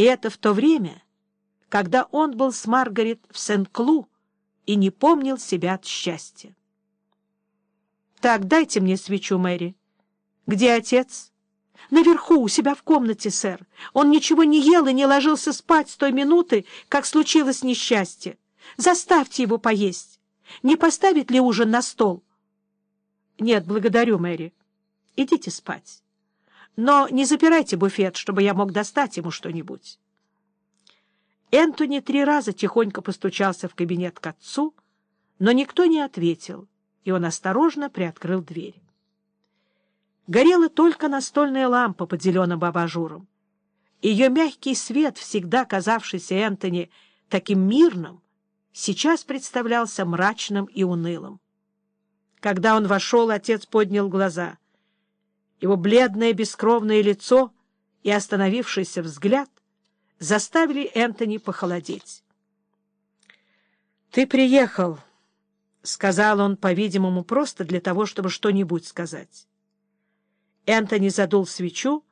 И это в то время, когда он был с Маргарет в Сен-Клу и не помнил себя от счастья. «Так, дайте мне свечу, Мэри. Где отец?» «Наверху, у себя в комнате, сэр. Он ничего не ел и не ложился спать с той минуты, как случилось несчастье. Заставьте его поесть. Не поставить ли ужин на стол?» «Нет, благодарю, Мэри. Идите спать. Но не запирайте буфет, чтобы я мог достать ему что-нибудь». Энтони три раза тихонько постучался в кабинет к отцу, но никто не ответил, и он осторожно приоткрыл дверь. Горела только настольная лампа под зеленым абажуром. Ее мягкий свет, всегда казавшийся Энтони таким мирным, сейчас представлялся мрачным и унылым. Когда он вошел, отец поднял глаза. Его бледное бескровное лицо и остановившийся взгляд заставили Энтони похолодеть. «Ты приехал», — сказал он, по-видимому, просто для того, чтобы что-нибудь сказать. Энтони задул свечу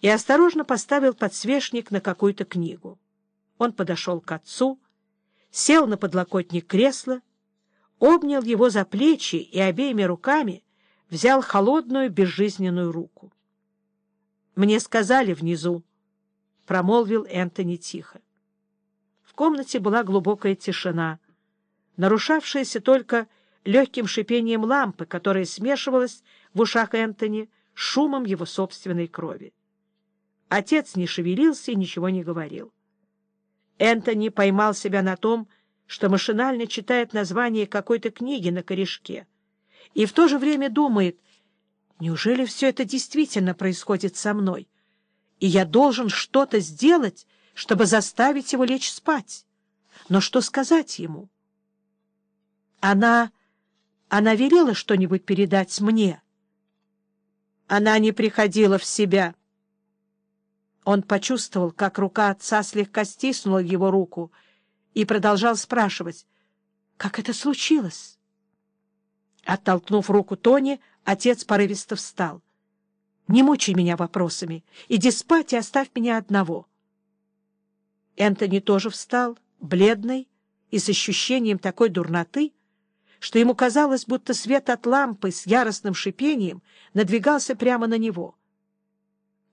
и осторожно поставил подсвечник на какую-то книгу. Он подошел к отцу, сел на подлокотник кресла, обнял его за плечи и обеими руками взял холодную безжизненную руку. «Мне сказали внизу», — промолвил Энтони тихо. В комнате была глубокая тишина, нарушавшаяся только легким шипением лампы, которая смешивалась в ушах Энтони шумом его собственной крови. Отец не шевелился и ничего не говорил. Энтони поймал себя на том, что машинально читает название какой-то книги на корешке, и в то же время думает, неужели все это действительно происходит со мной? и я должен что-то сделать, чтобы заставить его лечь спать. Но что сказать ему? Она... она велела что-нибудь передать мне. Она не приходила в себя. Он почувствовал, как рука отца слегка стиснула его руку, и продолжал спрашивать, как это случилось. Оттолкнув руку Тони, отец порывисто встал. Не мучай меня вопросами. Иди спать и оставь меня одного. Энтони тоже встал, бледный и с ощущением такой дурноты, что ему казалось, будто свет от лампы с яростным шипением надвигался прямо на него.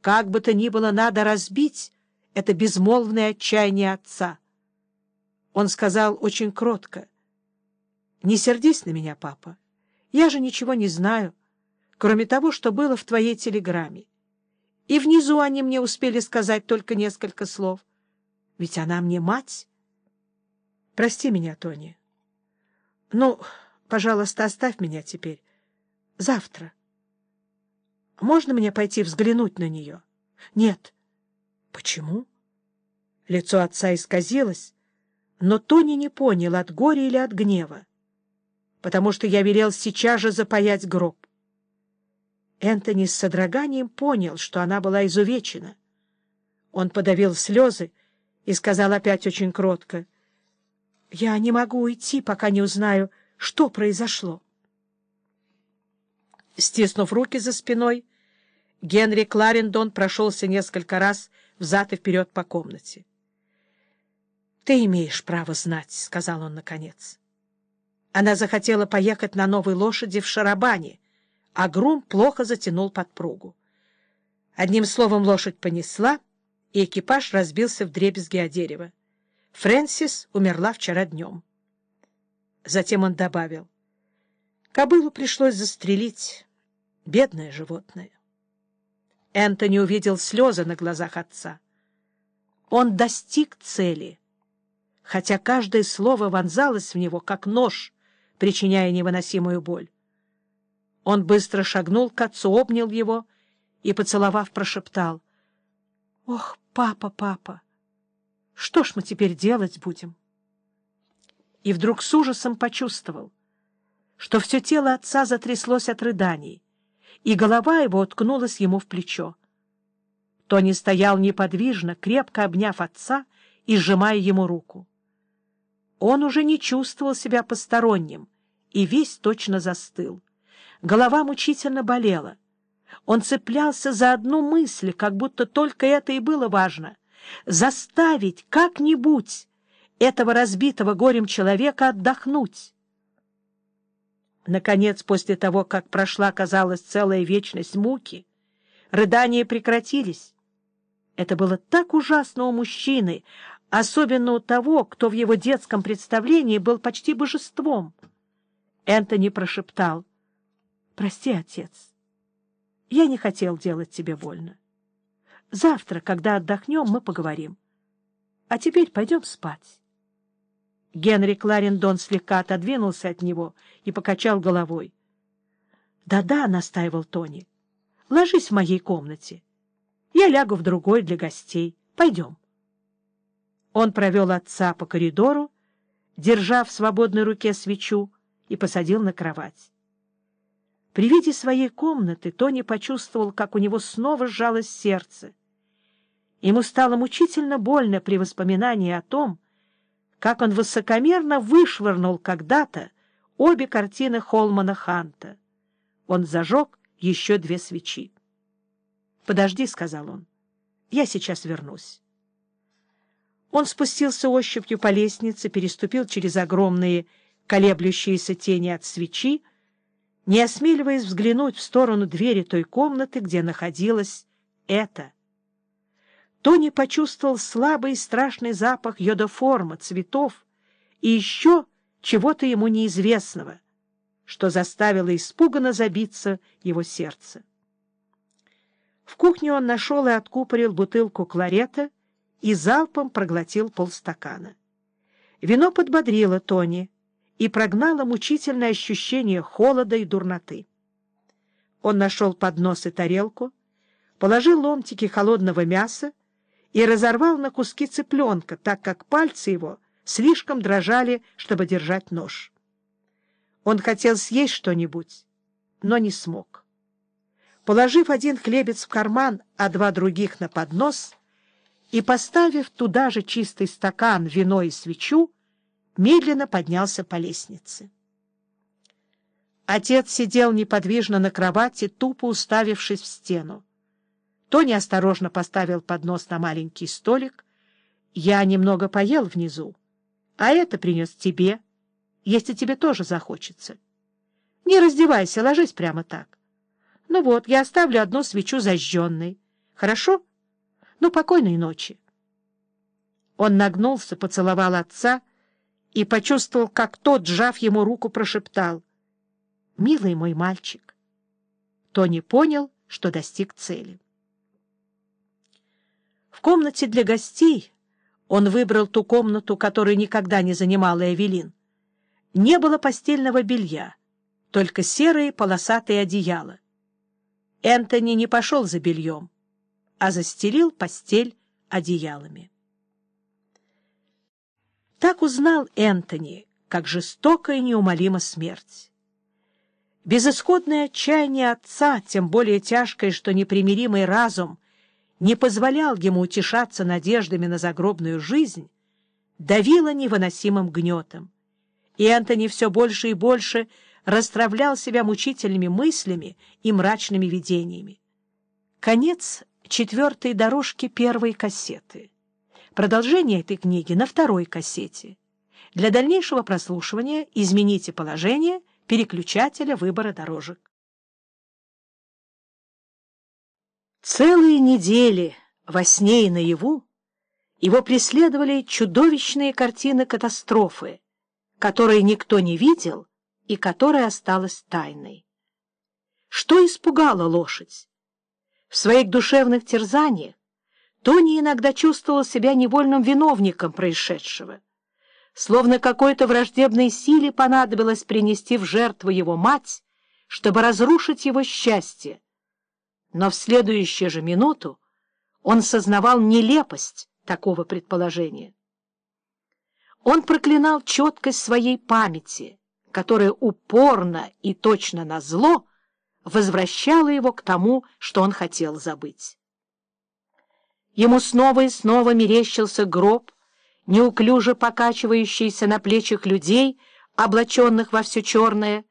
Как бы то ни было, надо разбить это безмолвное отчаяние отца. Он сказал очень кротко, «Не сердись на меня, папа. Я же ничего не знаю кроме того, что было в твоей телеграмме. И внизу они мне успели сказать только несколько слов. Ведь она мне мать. Прости меня, Тони. Ну, пожалуйста, оставь меня теперь. Завтра. Можно мне пойти взглянуть на нее? Нет. Почему? Лицо отца исказилось, но Тони не понял, от горя или от гнева. Потому что я велел сейчас же запаять гроб. Энтони с содроганием понял, что она была изувечена. Он подавил слезы и сказал опять очень кротко, «Я не могу уйти, пока не узнаю, что произошло». Стиснув руки за спиной, Генри Кларендон прошелся несколько раз взад и вперед по комнате. «Ты имеешь право знать», — сказал он наконец. Она захотела поехать на новой лошади в Шарабане, а грум плохо затянул подпругу. Одним словом, лошадь понесла, и экипаж разбился в дребезги о дерево. Фрэнсис умерла вчера днем. Затем он добавил. Кобылу пришлось застрелить. Бедное животное. Энтони увидел слезы на глазах отца. Он достиг цели, хотя каждое слово вонзалось в него, как нож, причиняя невыносимую боль. Он быстро шагнул к отцу, обнял его и, поцеловав, прошептал. — Ох, папа, папа, что ж мы теперь делать будем? И вдруг с ужасом почувствовал, что все тело отца затряслось от рыданий, и голова его уткнулась ему в плечо. Тони стоял неподвижно, крепко обняв отца и сжимая ему руку. Он уже не чувствовал себя посторонним и весь точно застыл. Голова мучительно болела. Он цеплялся за одну мысль, как будто только это и было важно заставить как-нибудь этого разбитого горем человека отдохнуть. Наконец, после того, как прошла, казалось, целая вечность муки, рыдания прекратились. Это было так ужасно у мужчины, особенно у того, кто в его детском представлении был почти божеством. Энтони прошептал, «Прости, отец, я не хотел делать тебе больно. Завтра, когда отдохнем, мы поговорим. А теперь пойдем спать». Генри Кларендон слегка отодвинулся от него и покачал головой. «Да-да», — настаивал Тони, — «ложись в моей комнате. Я лягу в другой для гостей. Пойдем». Он провел отца по коридору, держа в свободной руке свечу, и посадил на кровать. При виде своей комнаты Тони почувствовал, как у него снова сжалось сердце. Ему стало мучительно больно при воспоминании о том, как он высокомерно вышвырнул когда-то обе картины Холмана Ханта. Он зажег еще две свечи. — Подожди, — сказал он, — я сейчас вернусь. Он спустился ощупью по лестнице, переступил через огромные колеблющиеся тени от свечи, не осмеливаясь взглянуть в сторону двери той комнаты, где находилась это — Тони почувствовал слабый и страшный запах йодоформа, цветов и еще чего-то ему неизвестного, что заставило испуганно забиться его сердце. В кухне он нашел и откупорил бутылку кларета и залпом проглотил полстакана. Вино подбодрило Тони и прогнало мучительное ощущение холода и дурноты. Он нашел поднос и тарелку, положил ломтики холодного мяса и разорвал на куски цыпленка, так как пальцы его слишком дрожали, чтобы держать нож. Он хотел съесть что-нибудь, но не смог. Положив один хлебец в карман, а два других на поднос, и поставив туда же чистый стакан, вино и свечу, медленно поднялся по лестнице. Отец сидел неподвижно на кровати, тупо уставившись в стену. Тони осторожно поставил поднос на маленький столик. «Я немного поел внизу, а это принес тебе, если тебе тоже захочется. Не раздевайся, ложись прямо так. Ну вот, я оставлю одну свечу зажженной. Хорошо? Ну, покойной ночи». Он нагнулся, поцеловал отца и почувствовал, как тот, сжав ему руку, прошептал «Милый мой мальчик». Тони понял, что достиг цели. В комнате для гостей он выбрал ту комнату, которую никогда не занимала Эвелин. Не было постельного белья, только серые полосатые одеяла. Энтони не пошел за бельем, а застелил постель одеялами. Так узнал Энтони, как жестока и неумолима смерть. Безысходное отчаяние отца, тем более тяжкое, что непримиримый разум не позволял ему утешаться надеждами на загробную жизнь, давило невыносимым гнетом. И Антони все больше и больше расстравлял себя мучительными мыслями и мрачными видениями. Конец четвертой дорожки первой кассеты. Продолжение этой книги на второй кассете. Для дальнейшего прослушивания измените положение переключателя выбора дорожек. Целые недели во сне и наяву его преследовали чудовищные картины катастрофы, которые никто не видел и которая осталась тайной. Что испугало лошадь? В своих душевных терзаниях Тони иногда чувствовал себя невольным виновником происшедшего. Словно какой-то враждебной силе понадобилось принести в жертву его мать, чтобы разрушить его счастье, но в следующую же минуту он сознавал нелепость такого предположения. Он проклинал четкость своей памяти, которая упорно и точно на зло возвращала его к тому, что он хотел забыть. Ему снова и снова мерещился гроб, неуклюже покачивающийся на плечах людей, облаченных во все черное,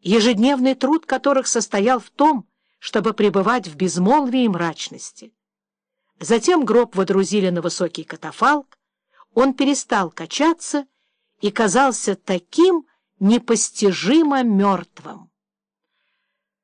ежедневный труд которых состоял в том, чтобы пребывать в безмолвии и мрачности. Затем гроб водрузили на высокий катафалк, он перестал качаться и казался таким непостижимо мертвым.